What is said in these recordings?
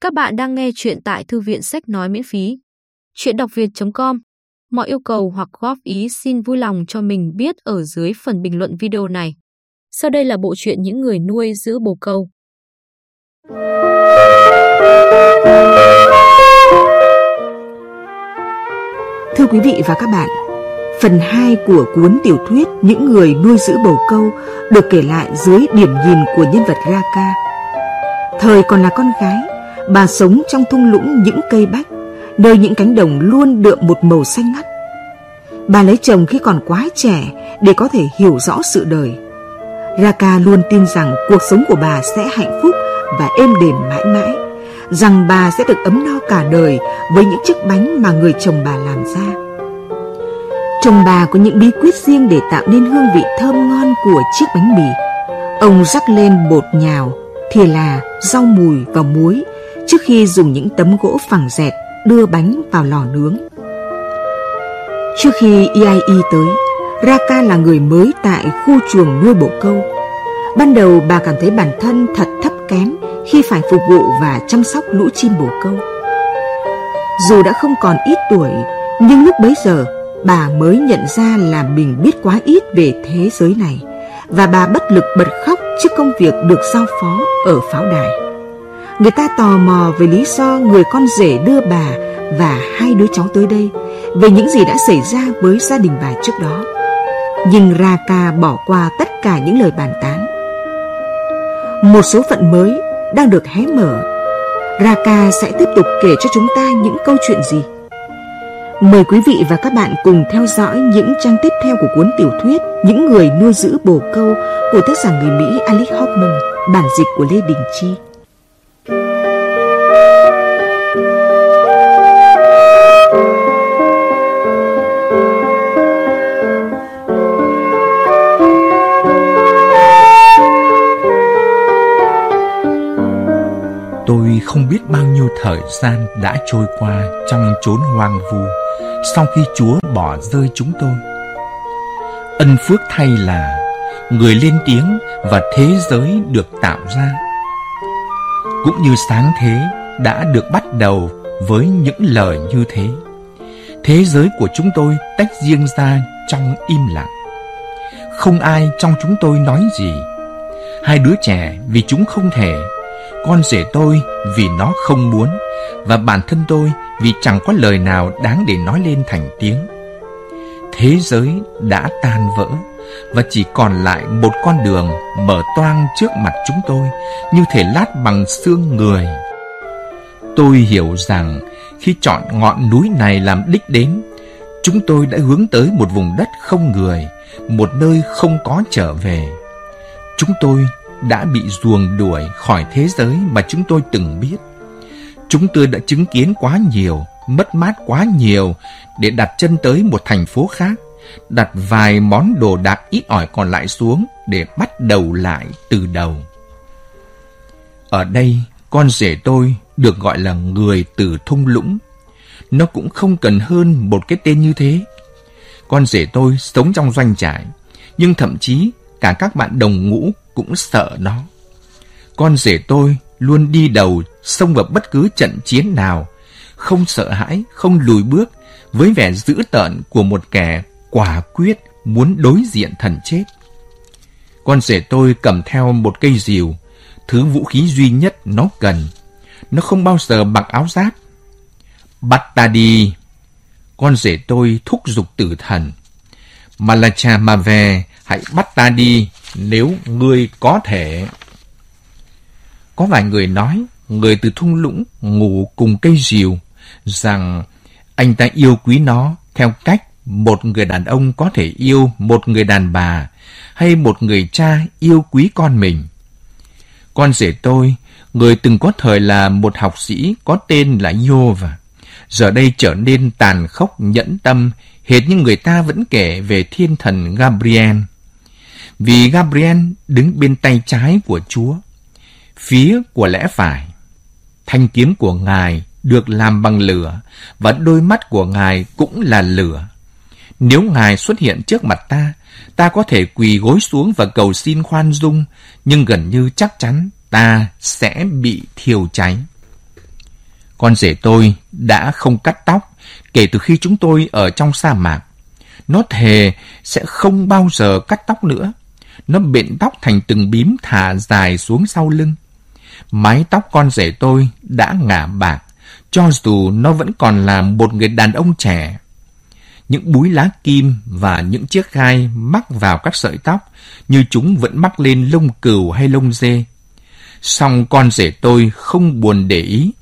Các bạn đang nghe chuyện tại thư viện sách nói miễn phí. Chuyện đọc việt.com Mọi yêu cầu hoặc góp ý xin vui lòng cho mình biết ở dưới phần bình luận video này. Sau đây là bộ truyện những người nuôi giữ bồ câu. Thưa quý vị và các bạn, phần 2 của cuốn tiểu thuyết Những người nuôi giữ bồ câu được kể lại dưới điểm nhìn của nhân vật Raka. Thời còn là con gái, bà sống trong thung lũng những cây bách, nơi những cánh đồng luôn đượm một màu xanh ngắt. Bà lấy chồng khi còn quá trẻ để có thể hiểu rõ sự đời. Raka luôn tin rằng cuộc sống của bà sẽ hạnh phúc và êm đềm mãi mãi, rằng bà sẽ được ấm no cả đời với những chiếc bánh mà người chồng bà làm ra. Chồng bà có những bí quyết riêng để tạo nên hương vị thơm ngon của chiếc bánh mì. Ông rắc lên bột nhào, thìa là, rau mùi và muối trước khi dùng những tấm gỗ phẳng dẹt đưa bánh vào lò nướng. Trước khi EIE tới, Raka là người mới tại khu chuồng nuôi bồ câu. Ban đầu bà cảm thấy bản thân thật thấp kém khi phải phục vụ và chăm sóc lũ chim bồ câu. Dù đã không còn ít tuổi, nhưng lúc bấy giờ bà mới nhận ra là mình biết quá ít về thế giới này và bà bất lực bật khóc trước công việc được giao phó ở pháo đài. Người ta tò mò về lý do người con rể đưa bà và hai đứa cháu tới đây, về những gì đã xảy ra với gia đình bà trước đó. Nhưng Raka bỏ qua tất cả những lời bàn tán. Một số phận mới đang được hé mở. Raka sẽ tiếp tục kể cho chúng ta những câu chuyện gì? Mời quý vị và các bạn cùng theo dõi những trang tiếp theo của cuốn tiểu thuyết Những người nuôi giữ bồ câu của tác giả người Mỹ Alice Hoffman, bản dịch của Lê Đình Chi. Không biết bao nhiêu thời gian đã trôi qua trong chốn hoang vu sau khi Chúa bỏ rơi chúng tôi. Ân phước thay là người lên tiếng và thế giới được tạo ra. Cũng như sáng thế đã được bắt đầu với những lời như thế. Thế giới của chúng tôi tách riêng ra trong im lặng. Không ai trong chúng tôi nói gì. Hai đứa trẻ vì chúng không thể, con rể tôi vì nó không muốn, và bản thân tôi vì chẳng có lời nào đáng để nói lên thành tiếng. Thế giới đã tan vỡ và chỉ còn lại một con đường mở toang trước mặt chúng tôi như thể lát bằng xương người. Tôi hiểu rằng khi chọn ngọn núi này làm đích đến, chúng tôi đã hướng tới một vùng đất không người, một nơi không có trở về. Chúng tôi đã bị ruồng đuổi khỏi thế giới mà chúng tôi từng biết. Chúng tôi đã chứng kiến quá nhiều, mất mát quá nhiều để đặt chân tới một thành phố khác, đặt vài món đồ đạc ít ỏi còn lại xuống để bắt đầu lại từ đầu. Ở đây, con rể tôi được gọi là người từ thung lũng. Nó cũng không cần hơn một cái tên như thế. Con rể tôi sống trong doanh trại, nhưng thậm chí cả các bạn đồng ngũ cũng sợ nó. Con rể tôi luôn đi đầu xông vào bất cứ trận chiến nào, không sợ hãi, không lùi bước, với vẻ dữ tợn của một kẻ quả quyết muốn đối diện thần chết. Con rể tôi cầm theo một cây rìu, thứ vũ khí duy nhất nó cần. Nó không bao giờ mặc áo giáp. Bắt ta đi! Con rể tôi thúc giục tử thần. Malacha mà về, hãy bắt ta đi nếu ngươi có thể. Có vài người nói, người từ thung lũng ngủ cùng cây diều, rằng anh ta yêu quý nó theo cách một người đàn ông có thể yêu một người đàn bà, hay một người cha yêu quý con mình. Con rể tôi, người từng có thời là một học sĩ có tên là Yova, giờ đây trở nên tàn khốc nhẫn tâm, hệt như người ta vẫn kể về thiên thần Gabriel vì Gabriel đứng bên tay trái của Chúa, phía của lẽ phải. Thanh kiếm của Ngài được làm bằng lửa và đôi mắt của Ngài cũng là lửa. Nếu Ngài xuất hiện trước mặt ta, ta có thể quỳ gối xuống và cầu xin khoan dung, nhưng gần như chắc chắn ta sẽ bị thiêu cháy. Con rể tôi đã không cắt tóc kể từ khi chúng tôi ở trong sa mạc. Nó thề sẽ không bao giờ cắt tóc nữa. Nó bện tóc thành từng bím thả dài xuống sau lưng. Mái tóc con rể tôi đã ngả bạc, cho dù nó vẫn còn là một người đàn ông trẻ. Những búi lá kim và những chiếc gai mắc vào các sợi tóc như chúng vẫn mắc lên lông cừu hay lông dê. Song con rể tôi không buồn để ý,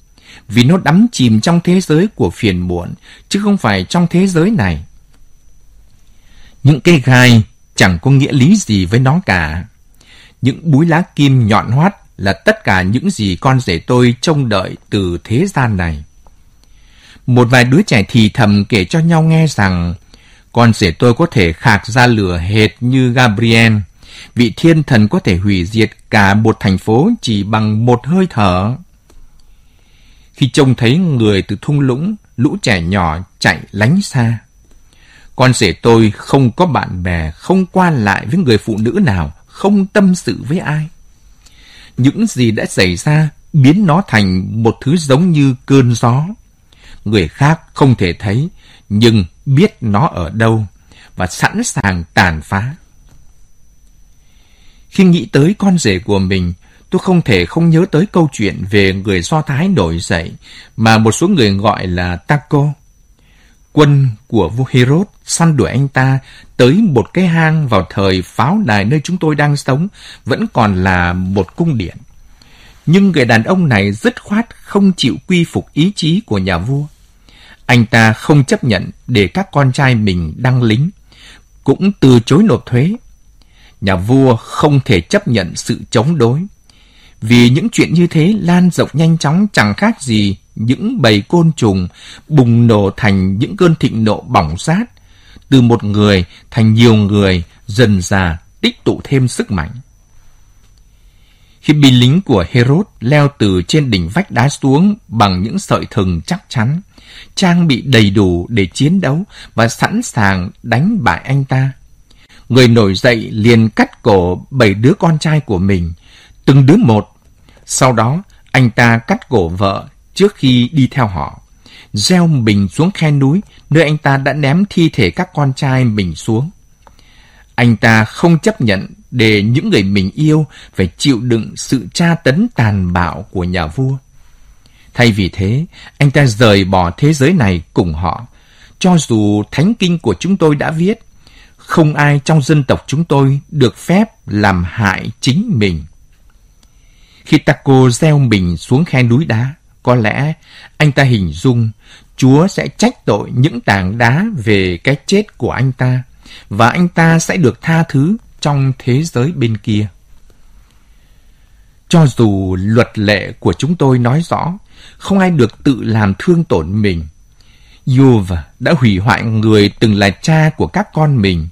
vì nó đắm chìm trong thế giới của phiền muộn, chứ không phải trong thế giới này. Những cây gai chẳng có nghĩa lý gì với nó cả. Những búi lá kim nhọn hoắt là tất cả những gì con rể tôi trông đợi từ thế gian này. Một vài đứa trẻ thì thầm kể cho nhau nghe rằng con rể tôi có thể khạc ra lửa hệt như Gabriel, vị thiên thần có thể hủy diệt cả một thành phố chỉ bằng một hơi thở. Khi trông thấy người từ thung lũng, lũ trẻ nhỏ chạy lánh xa. Con rể tôi không có bạn bè, không quan lại với người phụ nữ nào, không tâm sự với ai. Những gì đã xảy ra biến nó thành một thứ giống như cơn gió. Người khác không thể thấy, nhưng biết nó ở đâu và sẵn sàng tàn phá. Khi nghĩ tới con rể của mình, tôi không thể không nhớ tới câu chuyện về người Do Thái nổi dậy mà một số người gọi là Taco. Quân của vua Herod săn đuổi anh ta tới một cái hang vào thời pháo đài nơi chúng tôi đang sống vẫn còn là một cung điện. Nhưng người đàn ông này dứt khoát không chịu quy phục ý chí của nhà vua. Anh ta không chấp nhận để các con trai mình đăng lính, cũng từ chối nộp thuế. Nhà vua không thể chấp nhận sự chống đối, vì những chuyện như thế lan rộng nhanh chóng chẳng khác gì những bầy côn trùng bùng nổ thành những cơn thịnh nộ bỏng rát, từ một người thành nhiều người dần dà tích tụ thêm sức mạnh. Khi binh lính của Herod leo từ trên đỉnh vách đá xuống bằng những sợi thừng chắc chắn, trang bị đầy đủ để chiến đấu và sẵn sàng đánh bại anh ta. Người nổi dậy liền cắt cổ bảy đứa con trai của mình, từng đứa một. Sau đó, anh ta cắt cổ vợ trước khi đi theo họ. Gieo mình xuống khe núi, nơi anh ta đã ném thi thể các con trai mình xuống. Anh ta không chấp nhận để những người mình yêu phải chịu đựng sự tra tấn tàn bạo của nhà vua. Thay vì thế, anh ta rời bỏ thế giới này cùng họ. Cho dù thánh kinh của chúng tôi đã viết, không ai trong dân tộc chúng tôi được phép làm hại chính mình. Khi Taco gieo mình xuống khe núi đá, có lẽ anh ta hình dung Chúa sẽ trách tội những tảng đá về cái chết của anh ta và anh ta sẽ được tha thứ trong thế giới bên kia. Cho dù luật lệ của chúng tôi nói rõ, không ai được tự làm thương tổn mình. Yuv đã hủy hoại người từng là cha của các con mình,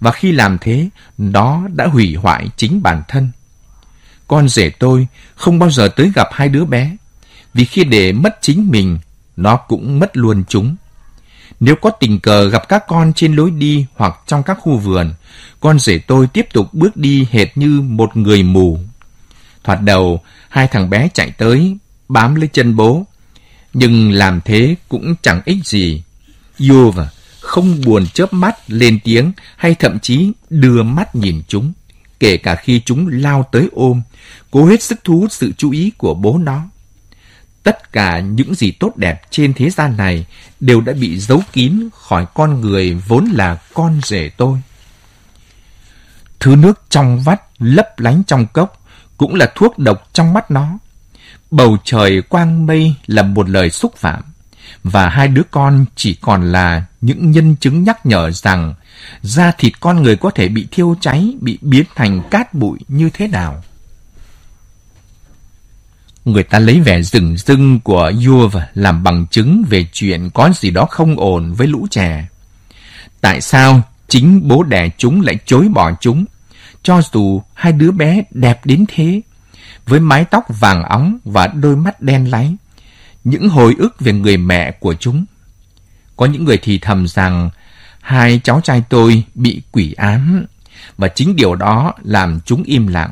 và khi làm thế, nó đã hủy hoại chính bản thân. Con rể tôi không bao giờ tới gặp hai đứa bé, vì khi để mất chính mình, nó cũng mất luôn chúng. Nếu có tình cờ gặp các con trên lối đi hoặc trong các khu vườn, con rể tôi tiếp tục bước đi hệt như một người mù. Thoạt đầu, hai thằng bé chạy tới, bám lấy chân bố. Nhưng làm thế cũng chẳng ích gì. Yuva không buồn chớp mắt lên tiếng hay thậm chí đưa mắt nhìn chúng, kể cả khi chúng lao tới ôm, cố hết sức thu hút sự chú ý của bố nó. Tất cả những gì tốt đẹp trên thế gian này đều đã bị giấu kín khỏi con người vốn là con rể tôi. Thứ nước trong vắt lấp lánh trong cốc cũng là thuốc độc trong mắt nó. Bầu trời quang mây là một lời xúc phạm, và hai đứa con chỉ còn là những nhân chứng nhắc nhở rằng da thịt con người có thể bị thiêu cháy, bị biến thành cát bụi như thế nào. Người ta lấy vẻ rừng rưng của vua làm bằng chứng về chuyện có gì đó không ổn với lũ trẻ. Tại sao chính bố đẻ chúng lại chối bỏ chúng, cho dù hai đứa bé đẹp đến thế, với mái tóc vàng óng và đôi mắt đen láy, những hồi ức về người mẹ của chúng. Có những người thì thầm rằng hai cháu trai tôi bị quỷ ám, và chính điều đó làm chúng im lặng.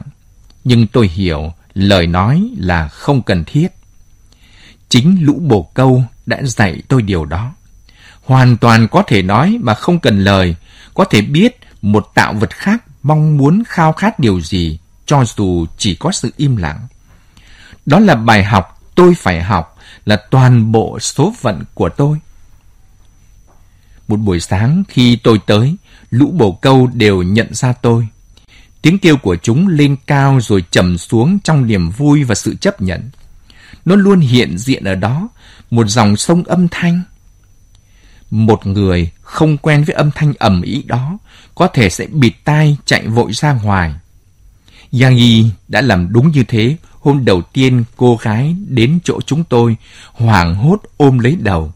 Nhưng tôi hiểu lời nói là không cần thiết. Chính lũ bồ câu đã dạy tôi điều đó. Hoàn toàn có thể nói mà không cần lời, có thể biết một tạo vật khác mong muốn khao khát điều gì, cho dù chỉ có sự im lặng. Đó là bài học tôi phải học, là toàn bộ số phận của tôi. Một buổi sáng khi tôi tới, lũ bồ câu đều nhận ra tôi. Tiếng kêu của chúng lên cao rồi trầm xuống trong niềm vui và sự chấp nhận. Nó luôn hiện diện ở đó, một dòng sông âm thanh. Một người không quen với âm thanh ầm ĩ đó, có thể sẽ bịt tai chạy vội ra ngoài. Yang Yi đã làm đúng như thế hôm đầu tiên cô gái đến chỗ chúng tôi, hoảng hốt ôm lấy đầu.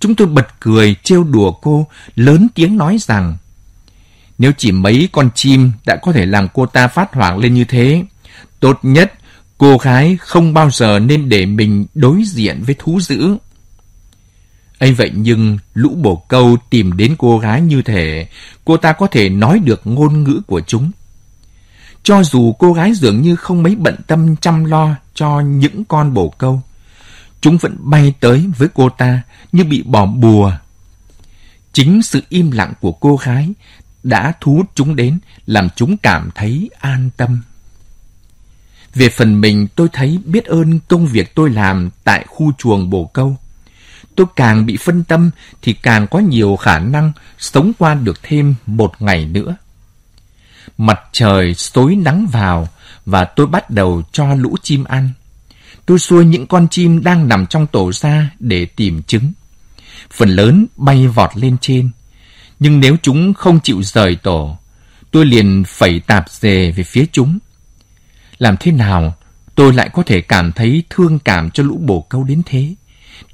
Chúng tôi bật cười, trêu đùa cô, lớn tiếng nói rằng nếu chỉ mấy con chim đã có thể làm cô ta phát hoảng lên như thế, tốt nhất cô gái không bao giờ nên để mình đối diện với thú dữ. ấy vậy nhưng lũ bồ câu tìm đến cô gái như thể cô ta có thể nói được ngôn ngữ của chúng. Cho dù cô gái dường như không mấy bận tâm chăm lo cho những con bồ câu, chúng vẫn bay tới với cô ta như bị bỏ bùa. Chính sự im lặng của cô gái đã thu hút chúng đến, làm chúng cảm thấy an tâm. Về phần mình, tôi thấy biết ơn công việc tôi làm tại khu chuồng bồ câu. Tôi càng bị phân tâm thì càng có nhiều khả năng sống qua được thêm một ngày nữa. Mặt trời tối nắng vào và tôi bắt đầu cho lũ chim ăn. Tôi xua những con chim đang nằm trong tổ ra để tìm trứng. Phần lớn bay vọt lên trên. Nhưng nếu chúng không chịu rời tổ, tôi liền phẩy tạp dề về phía chúng. Làm thế nào tôi lại có thể cảm thấy thương cảm cho lũ bồ câu đến thế?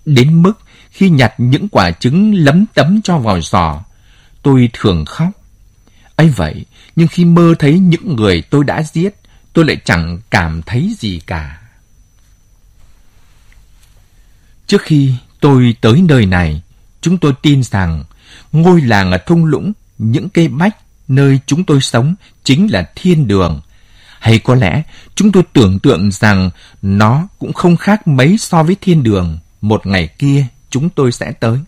Đến mức khi nhặt những quả trứng lấm tấm cho vào giò, tôi thường khóc. ấy vậy, nhưng khi mơ thấy những người tôi đã giết, tôi lại chẳng cảm thấy gì cả. Trước khi tôi tới nơi này, chúng tôi tin rằng ngôi làng ở thung lũng, những cây bách nơi chúng tôi sống chính là thiên đường. Hay có lẽ chúng tôi tưởng tượng rằng nó cũng không khác mấy so với thiên đường. Một ngày kia chúng tôi sẽ tới.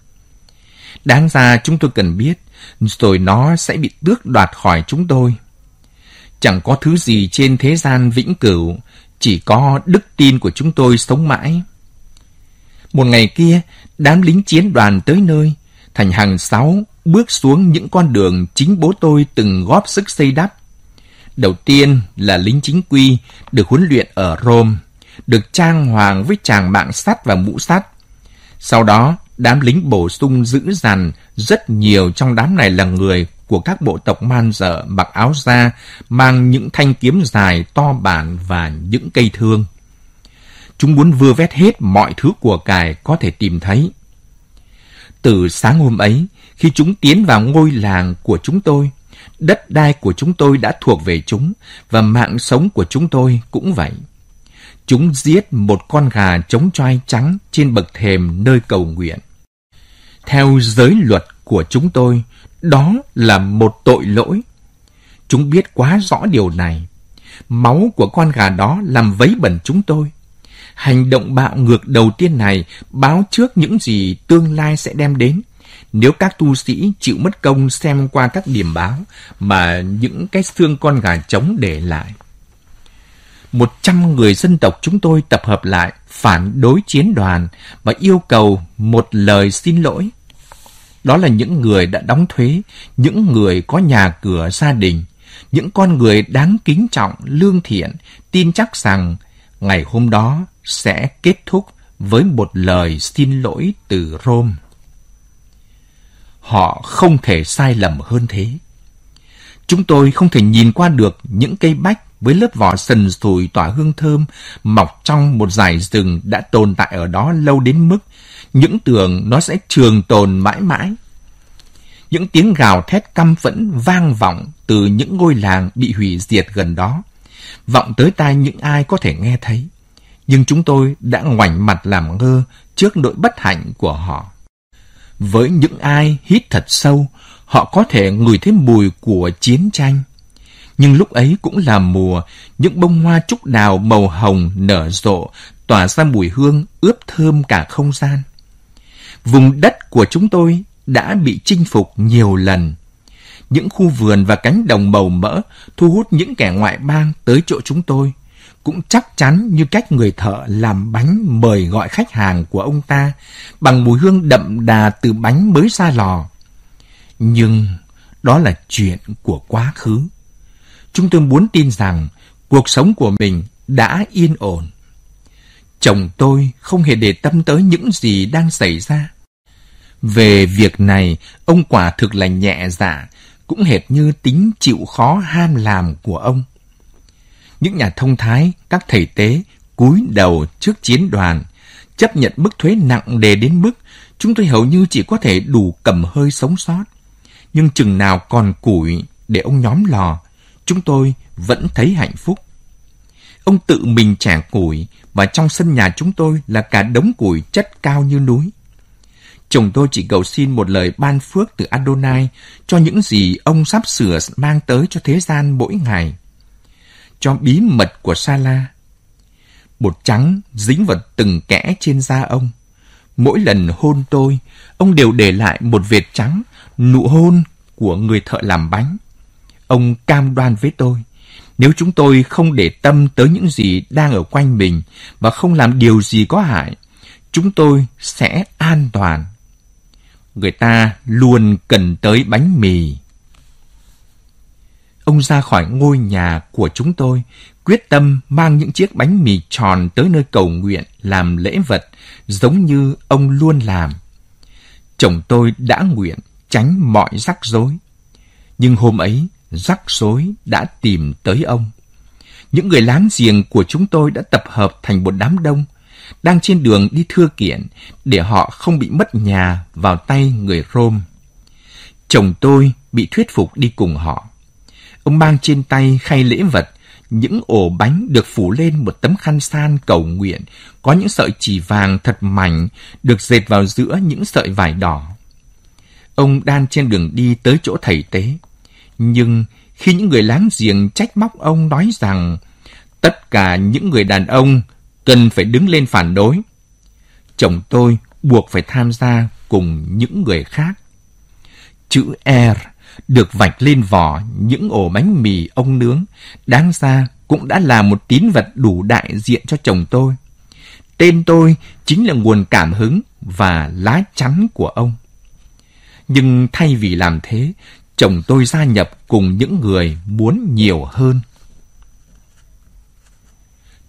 Đáng ra chúng tôi cần biết, rồi nó sẽ bị tước đoạt khỏi chúng tôi. Chẳng có thứ gì trên thế gian vĩnh cửu, chỉ có đức tin của chúng tôi sống mãi. Một ngày kia, đám lính chiến đoàn tới nơi, thành hàng sáu bước xuống những con đường chính bố tôi từng góp sức xây đắp. Đầu tiên là lính chính quy, được huấn luyện ở Rome, được trang hoàng với tràng mạng sắt và mũ sắt. Sau đó, đám lính bổ sung dữ dằn, rất nhiều trong đám này là người của các bộ tộc man dợ mặc áo da, mang những thanh kiếm dài to bản và những cây thương. Chúng muốn vơ vét hết mọi thứ của cải có thể tìm thấy. Từ sáng hôm ấy, khi chúng tiến vào ngôi làng của chúng tôi, đất đai của chúng tôi đã thuộc về chúng và mạng sống của chúng tôi cũng vậy. Chúng giết một con gà trống choai trắng trên bậc thềm nơi cầu nguyện. Theo giới luật của chúng tôi, đó là một tội lỗi. Chúng biết quá rõ điều này. Máu của con gà đó làm vấy bẩn chúng tôi. Hành động bạo ngược đầu tiên này báo trước những gì tương lai sẽ đem đến. Nếu các tu sĩ chịu mất công xem qua các điểm báo mà những cái xương con gà trống để lại. Một trăm người dân tộc chúng tôi tập hợp lại phản đối chiến đoàn và yêu cầu một lời xin lỗi. Đó là những người đã đóng thuế, những người có nhà cửa gia đình, những con người đáng kính trọng, lương thiện, tin chắc rằng ngày hôm đó sẽ kết thúc với một lời xin lỗi từ Rome. Họ không thể sai lầm hơn thế. Chúng tôi không thể nhìn qua được những cây bách với lớp vỏ sần sùi tỏa hương thơm mọc trong một dải rừng đã tồn tại ở đó lâu đến mức những tưởng nó sẽ trường tồn mãi mãi. Những tiếng gào thét căm phẫn vang vọng từ những ngôi làng bị hủy diệt gần đó, vọng tới tai những ai có thể nghe thấy nhưng chúng tôi đã ngoảnh mặt làm ngơ trước nỗi bất hạnh của họ. Với những ai hít thật sâu, họ có thể ngửi thấy mùi của chiến tranh. Nhưng lúc ấy cũng là mùa, những bông hoa trúc đào màu hồng nở rộ tỏa ra mùi hương ướp thơm cả không gian. Vùng đất của chúng tôi đã bị chinh phục nhiều lần. Những khu vườn và cánh đồng màu mỡ thu hút những kẻ ngoại bang tới chỗ chúng tôi, cũng chắc chắn như cách người thợ làm bánh mời gọi khách hàng của ông ta bằng mùi hương đậm đà từ bánh mới ra lò. Nhưng đó là chuyện của quá khứ. Chúng tôi muốn tin rằng cuộc sống của mình đã yên ổn. Chồng tôi không hề để tâm tới những gì đang xảy ra. Về việc này, ông quả thực là nhẹ dạ, cũng hệt như tính chịu khó ham làm của ông. Những nhà thông thái, các thầy tế, cúi đầu trước chiến đoàn, chấp nhận mức thuế nặng đề đến mức chúng tôi hầu như chỉ có thể đủ cầm hơi sống sót. Nhưng chừng nào còn củi để ông nhóm lò, chúng tôi vẫn thấy hạnh phúc. Ông tự mình trả củi và trong sân nhà chúng tôi là cả đống củi chất cao như núi. Chồng tôi chỉ cầu xin một lời ban phước từ Adonai cho những gì ông sắp sửa mang tới cho thế gian mỗi ngày. Cho bí mật của Sala. Bột trắng dính vào từng kẽ trên da ông. Mỗi lần hôn tôi, ông đều để lại một vệt trắng, nụ hôn của người thợ làm bánh. Ông cam đoan với tôi, nếu chúng tôi không để tâm tới những gì đang ở quanh mình và không làm điều gì có hại, chúng tôi sẽ an toàn. Người ta luôn cần tới bánh mì. Ông ra khỏi ngôi nhà của chúng tôi, quyết tâm mang những chiếc bánh mì tròn tới nơi cầu nguyện làm lễ vật, giống như ông luôn làm. Chồng tôi đã nguyện tránh mọi rắc rối. Nhưng hôm ấy, rắc rối đã tìm tới ông. Những người láng giềng của chúng tôi đã tập hợp thành một đám đông, đang trên đường đi thưa kiện để họ không bị mất nhà vào tay người Rome. Chồng tôi bị thuyết phục đi cùng họ. Ông mang trên tay khay lễ vật, những ổ bánh được phủ lên một tấm khăn san cầu nguyện, có những sợi chỉ vàng thật mảnh được dệt vào giữa những sợi vải đỏ. Ông đang trên đường đi tới chỗ thầy tế. Nhưng khi những người láng giềng trách móc ông nói rằng tất cả những người đàn ông cần phải đứng lên phản đối, chồng tôi buộc phải tham gia cùng những người khác. Chữ R được vạch lên vỏ những ổ bánh mì ông nướng, đáng ra cũng đã là một tín vật đủ đại diện cho chồng tôi. Tên tôi chính là nguồn cảm hứng và lá chắn của ông. Nhưng thay vì làm thế, chồng tôi gia nhập cùng những người muốn nhiều hơn.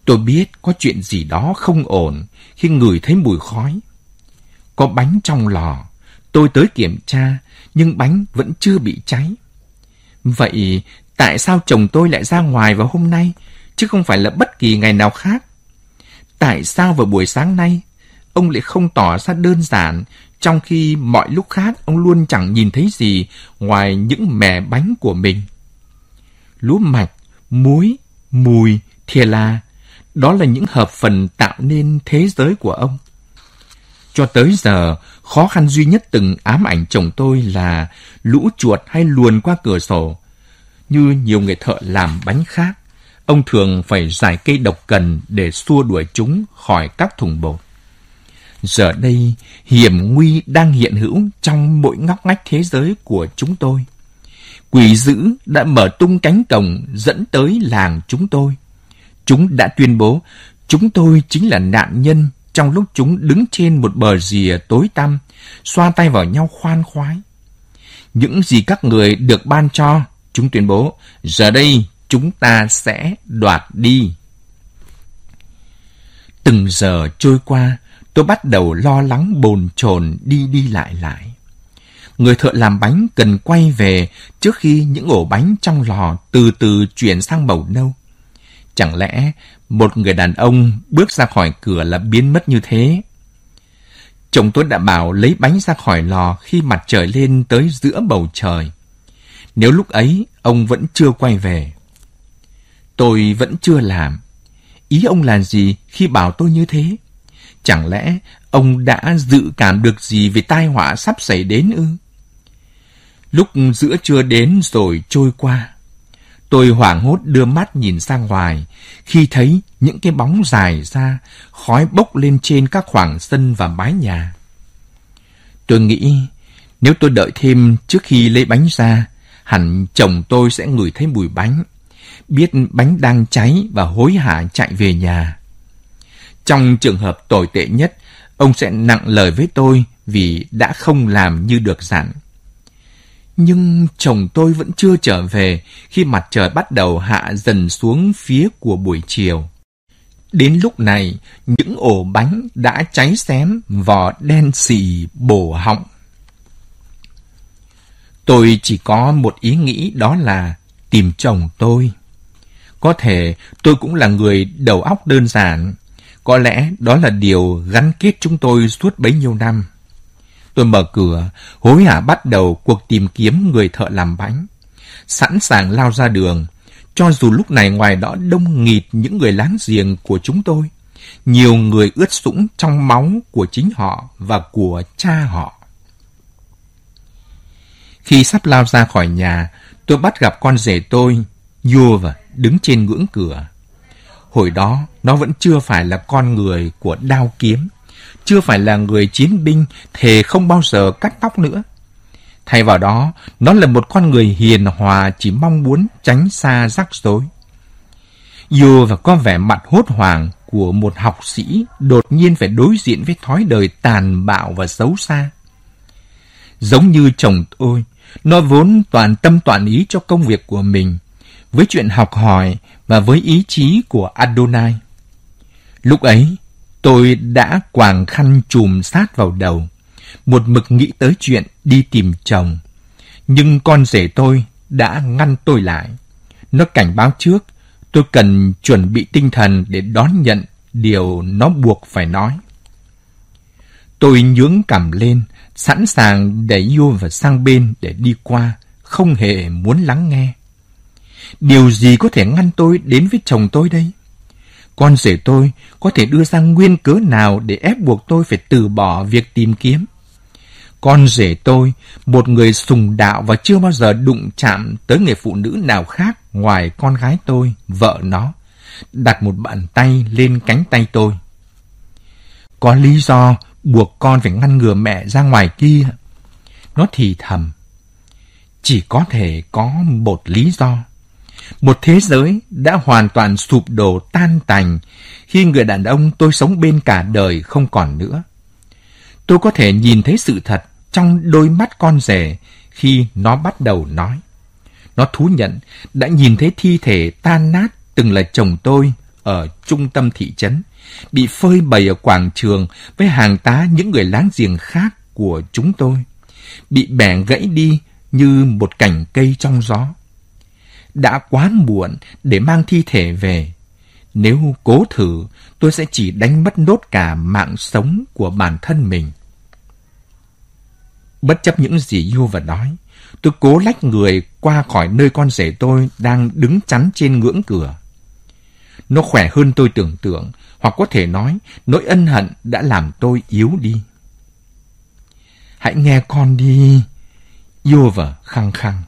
Tôi biết có chuyện gì đó không ổn khi ngửi thấy mùi khói. Có bánh trong lò, tôi tới kiểm tra, nhưng bánh vẫn chưa bị cháy. Vậy tại sao chồng tôi lại ra ngoài vào hôm nay, chứ không phải là bất kỳ ngày nào khác? Tại sao vào buổi sáng nay, ông lại không tỏ ra đơn giản trong khi mọi lúc khác ông luôn chẳng nhìn thấy gì ngoài những mẻ bánh của mình. Lúa mạch, muối, mùi, thìa la, đó là những hợp phần tạo nên thế giới của ông. Cho tới giờ, khó khăn duy nhất từng ám ảnh chồng tôi là lũ chuột hay luồn qua cửa sổ. Như nhiều người thợ làm bánh khác, ông thường phải giải cây độc cần để xua đuổi chúng khỏi các thùng bột. Giờ đây, hiểm nguy đang hiện hữu trong mỗi ngóc ngách thế giới của chúng tôi. Quỷ dữ đã mở tung cánh cổng dẫn tới làng chúng tôi. Chúng đã tuyên bố chúng tôi chính là nạn nhân trong lúc chúng đứng trên một bờ rìa tối tăm, xoa tay vào nhau khoan khoái. Những gì các người được ban cho, chúng tuyên bố, giờ đây chúng ta sẽ đoạt đi. Từng giờ trôi qua, tôi bắt đầu lo lắng bồn chồn đi đi lại lại. Người thợ làm bánh cần quay về trước khi những ổ bánh trong lò từ từ chuyển sang màu nâu. Chẳng lẽ một người đàn ông bước ra khỏi cửa là biến mất như thế? Chồng tôi đã bảo lấy bánh ra khỏi lò khi mặt trời lên tới giữa bầu trời. Nếu lúc ấy, ông vẫn chưa quay về. Tôi vẫn chưa làm. Ý ông là gì khi bảo tôi như thế? Chẳng lẽ ông đã dự cảm được gì về tai họa sắp xảy đến ư? Lúc giữa trưa đến rồi trôi qua. Tôi hoảng hốt đưa mắt nhìn sang ngoài khi thấy những cái bóng dài ra, khói bốc lên trên các khoảng sân và mái nhà. Tôi nghĩ nếu tôi đợi thêm trước khi lấy bánh ra, hẳn chồng tôi sẽ ngửi thấy mùi bánh, biết bánh đang cháy và hối hả chạy về nhà. Trong trường hợp tồi tệ nhất, ông sẽ nặng lời với tôi vì đã không làm như được dặn. Nhưng chồng tôi vẫn chưa trở về khi mặt trời bắt đầu hạ dần xuống phía của buổi chiều. Đến lúc này, những ổ bánh đã cháy xém, vỏ đen xì, bổ họng. Tôi chỉ có một ý nghĩ đó là tìm chồng tôi. Có thể tôi cũng là người đầu óc đơn giản. Có lẽ đó là điều gắn kết chúng tôi suốt bấy nhiêu năm. Tôi mở cửa, hối hả bắt đầu cuộc tìm kiếm người thợ làm bánh. Sẵn sàng lao ra đường, cho dù lúc này ngoài đó đông nghịt những người láng giềng của chúng tôi. Nhiều người ướt sũng trong máu của chính họ và của cha họ. Khi sắp lao ra khỏi nhà, tôi bắt gặp con rể tôi, Yuva, đứng trên ngưỡng cửa. Hồi đó, nó vẫn chưa phải là con người của đao kiếm, chưa phải là người chiến binh, thề không bao giờ cắt tóc nữa. Thay vào đó, nó là một con người hiền hòa chỉ mong muốn tránh xa rắc rối. Dù và có vẻ mặt hốt hoảng của một học sĩ đột nhiên phải đối diện với thói đời tàn bạo và xấu xa. Giống như chồng tôi, nó vốn toàn tâm toàn ý cho công việc của mình, với chuyện học hỏi và với ý chí của Adonai. Lúc ấy, tôi đã quàng khăn chùm sát vào đầu, một mực nghĩ tới chuyện đi tìm chồng. Nhưng con rể tôi đã ngăn tôi lại. Nó cảnh báo trước, tôi cần chuẩn bị tinh thần để đón nhận điều nó buộc phải nói. Tôi nhướng cằm lên, sẵn sàng đẩy vô và sang bên để đi qua, không hề muốn lắng nghe. Điều gì có thể ngăn tôi đến với chồng tôi đây? Con rể tôi có thể đưa ra nguyên cớ nào để ép buộc tôi phải từ bỏ việc tìm kiếm? Con rể tôi, một người sùng đạo và chưa bao giờ đụng chạm tới người phụ nữ nào khác ngoài con gái tôi, vợ nó, đặt một bàn tay lên cánh tay tôi. Có lý do buộc con phải ngăn ngừa mẹ ra ngoài kia. Nó thì thầm. Chỉ có thể có một lý do. Một thế giới đã hoàn toàn sụp đổ tan tành khi người đàn ông tôi sống bên cả đời không còn nữa. Tôi có thể nhìn thấy sự thật trong đôi mắt con rể khi nó bắt đầu nói. Nó thú nhận đã nhìn thấy thi thể tan nát từng là chồng tôi ở trung tâm thị trấn, bị phơi bày ở quảng trường với hàng tá những người láng giềng khác của chúng tôi, bị bẻ gãy đi như một cành cây trong gió. Đã quá muộn để mang thi thể về. Nếu cố thử, tôi sẽ chỉ đánh mất nốt cả mạng sống của bản thân mình. Bất chấp những gì yêu và nói, tôi cố lách người qua khỏi nơi con rể tôi đang đứng chắn trên ngưỡng cửa. Nó khỏe hơn tôi tưởng tượng, hoặc có thể nói nỗi ân hận đã làm tôi yếu đi. Hãy nghe con đi, Yover khăng khăng.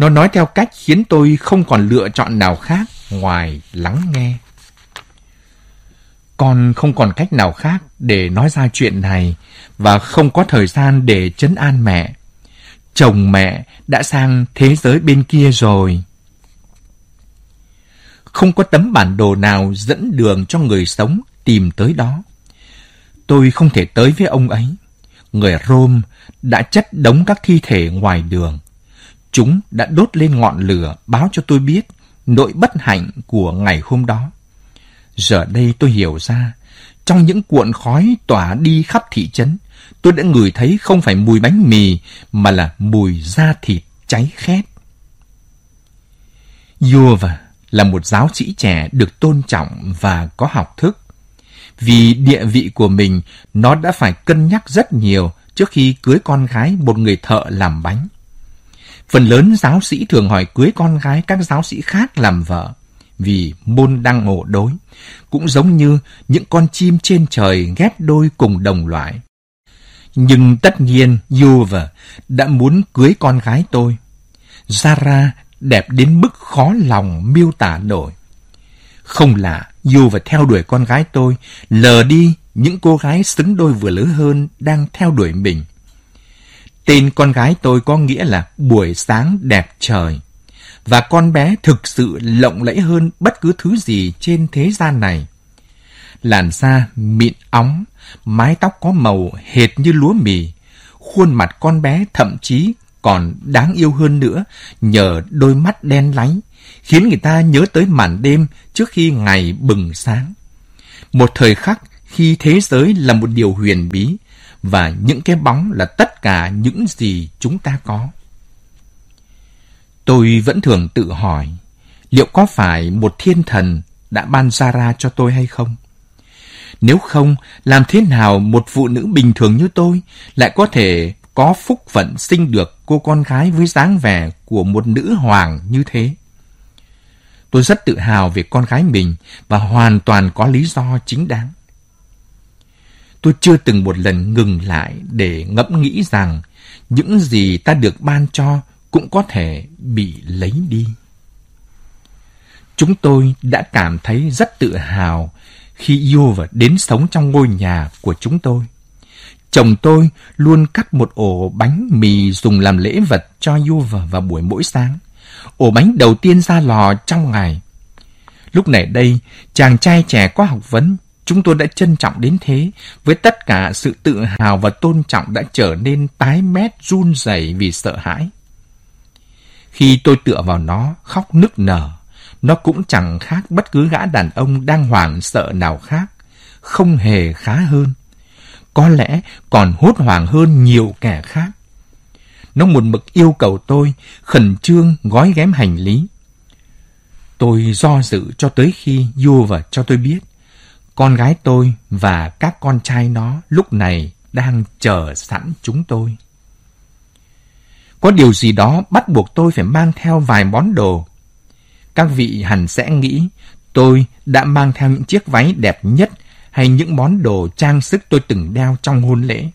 Nó nói theo cách khiến tôi không còn lựa chọn nào khác ngoài lắng nghe. Con không còn cách nào khác để nói ra chuyện này và không có thời gian để chấn an mẹ. Chồng mẹ đã sang thế giới bên kia rồi. Không có tấm bản đồ nào dẫn đường cho người sống tìm tới đó. Tôi không thể tới với ông ấy. Người Rome đã chất đống các thi thể ngoài đường. Chúng đã đốt lên ngọn lửa báo cho tôi biết nỗi bất hạnh của ngày hôm đó. Giờ đây tôi hiểu ra, trong những cuộn khói tỏa đi khắp thị trấn, tôi đã ngửi thấy không phải mùi bánh mì mà là mùi da thịt cháy khét. Yuva là một giáo sĩ trẻ được tôn trọng và có học thức. Vì địa vị của mình, nó đã phải cân nhắc rất nhiều trước khi cưới con gái một người thợ làm bánh. Phần lớn giáo sĩ thường hỏi cưới con gái các giáo sĩ khác làm vợ vì môn đăng ngộ đối, cũng giống như những con chim trên trời ghép đôi cùng đồng loại. Nhưng tất nhiên Yuva đã muốn cưới con gái tôi. Zara đẹp đến mức khó lòng miêu tả nổi. Không lạ, Yuva theo đuổi con gái tôi, lờ đi những cô gái xứng đôi vừa lớn hơn đang theo đuổi mình. Tên con gái tôi có nghĩa là buổi sáng đẹp trời. Và con bé thực sự lộng lẫy hơn bất cứ thứ gì trên thế gian này. Làn da mịn óng, mái tóc có màu hệt như lúa mì. Khuôn mặt con bé thậm chí còn đáng yêu hơn nữa nhờ đôi mắt đen láy, khiến người ta nhớ tới màn đêm trước khi ngày bừng sáng. Một thời khắc khi thế giới là một điều huyền bí và những cái bóng là tất cả những gì chúng ta có. Tôi vẫn thường tự hỏi, liệu có phải một thiên thần đã ban ra ra cho tôi hay không? Nếu không, làm thế nào một phụ nữ bình thường như tôi lại có thể có phúc phận sinh được cô con gái với dáng vẻ của một nữ hoàng như thế? Tôi rất tự hào về con gái mình và hoàn toàn có lý do chính đáng. Tôi chưa từng một lần ngừng lại để ngẫm nghĩ rằng những gì ta được ban cho cũng có thể bị lấy đi. Chúng tôi đã cảm thấy rất tự hào khi Yover đến sống trong ngôi nhà của chúng tôi. Chồng tôi luôn cắt một ổ bánh mì dùng làm lễ vật cho Yover vào buổi mỗi sáng. Ổ bánh đầu tiên ra lò trong ngày. Lúc này đây, chàng trai trẻ có học vấn, chúng tôi đã trân trọng đến thế, với tất cả sự tự hào và tôn trọng đã trở nên tái mét run rẩy vì sợ hãi. Khi tôi tựa vào nó, khóc nức nở, nó cũng chẳng khác bất cứ gã đàn ông đang hoảng sợ nào khác, không hề khá hơn. Có lẽ còn hốt hoảng hơn nhiều kẻ khác. Nó một mực yêu cầu tôi khẩn trương gói ghém hành lý. Tôi do dự cho tới khi và cho tôi biết con gái tôi và các con trai nó lúc này đang chờ sẵn chúng tôi. Có điều gì đó bắt buộc tôi phải mang theo vài món đồ. Các vị hẳn sẽ nghĩ tôi đã mang theo những chiếc váy đẹp nhất hay những món đồ trang sức tôi từng đeo trong hôn lễ.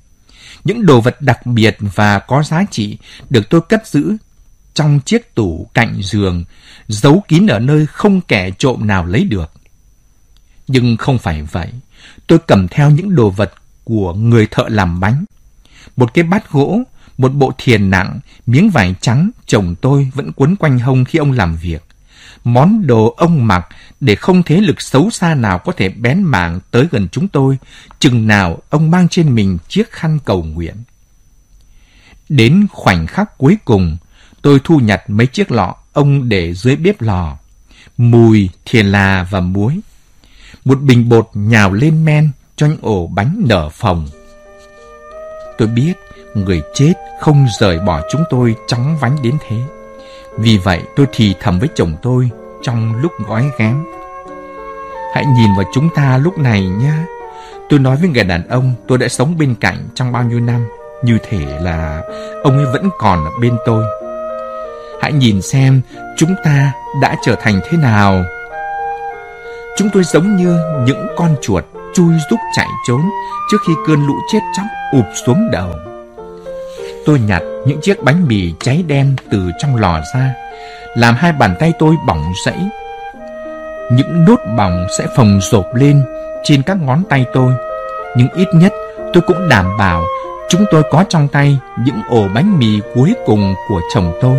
Những đồ vật đặc biệt và có giá trị được tôi cất giữ trong chiếc tủ cạnh giường, giấu kín ở nơi không kẻ trộm nào lấy được. Nhưng không phải vậy, tôi cầm theo những đồ vật của người thợ làm bánh. Một cái bát gỗ, một bộ thiền nặng, miếng vải trắng chồng tôi vẫn quấn quanh hông khi ông làm việc. Món đồ ông mặc để không thế lực xấu xa nào có thể bén mảng tới gần chúng tôi, chừng nào ông mang trên mình chiếc khăn cầu nguyện. Đến khoảnh khắc cuối cùng, tôi thu nhặt mấy chiếc lọ ông để dưới bếp lò. Mùi, thiền là và muối. Một bình bột nhào lên men, cho những ổ bánh nở phòng. Tôi biết người chết không rời bỏ chúng tôi chóng vánh đến thế. Vì vậy tôi thì thầm với chồng tôi trong lúc gói ghém. Hãy nhìn vào chúng ta lúc này nhé. Tôi nói với người đàn ông, tôi đã sống bên cạnh trong bao nhiêu năm. Như thể là ông ấy vẫn còn ở bên tôi. Hãy nhìn xem chúng ta đã trở thành thế nào. Chúng tôi giống như những con chuột chui rúc chạy trốn trước khi cơn lũ chết chóc ụp xuống đầu. Tôi nhặt những chiếc bánh mì cháy đen từ trong lò ra, làm hai bàn tay tôi bỏng rẫy. Những nốt bỏng sẽ phồng rộp lên trên các ngón tay tôi, nhưng ít nhất tôi cũng đảm bảo chúng tôi có trong tay những ổ bánh mì cuối cùng của chồng tôi